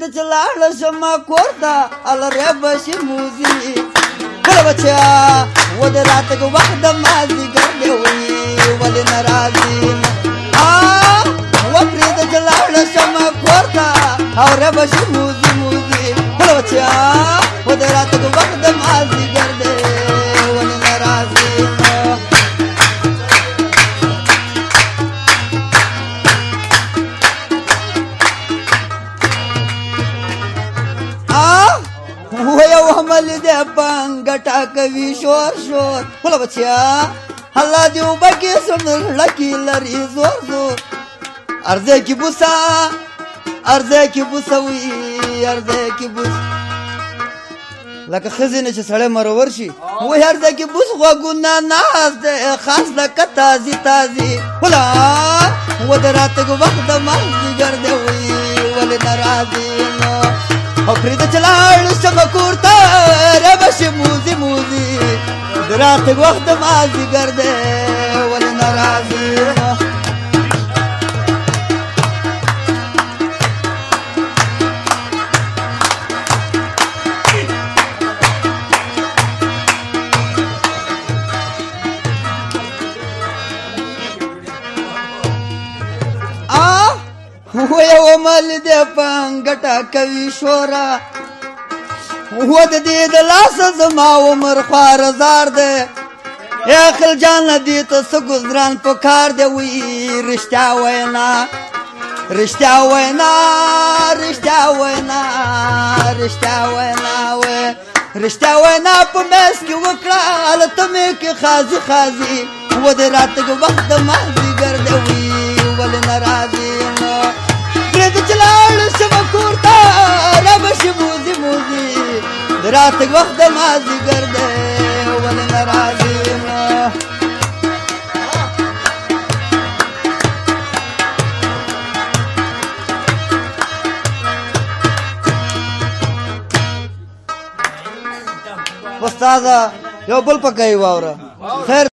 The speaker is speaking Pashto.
دې د چلاړ شم کور ته ال رب شي موزي ګل بچا و دې رات کو وخت د مازي ګرځي وي ول ناراضي آ و پرې د چلاړ شم کور ته او رب شي موزي موزي ګل بچا بنګ ټاکوي شور شور ولا بچیا الله دې وبکې سم لکی لري زور زور ارزه کې بوسا ارزه کې بوسوي ارزه کې بوس لکه خزینه چې سړی مرور شي و هر ځای کې بوس غوګونه ناز ده خاص لکه تازي تازي ولا ودراته وخت ما دې ګرځوي ولې ناراضي نو او پرې ته چلا درات وخت مازی ګرځې ول ناراضي هو یو مل د پنګټه کوي شورا هو د دې د لاس زما عمر خوار زار ده یا خل جان دې ته څه گزاران په کار دی وی رښتیا وینا رښتیا وینا رښتیا وینا رښتیا وینا وې رښتیا وینا په مس کې وکړه الته مې کې خازي خازي و دې راتګ وخت ما دې ګرځوي راتګ وخت د مازیګر دی ول ناراضي استاد یو بل پکې واوره خیر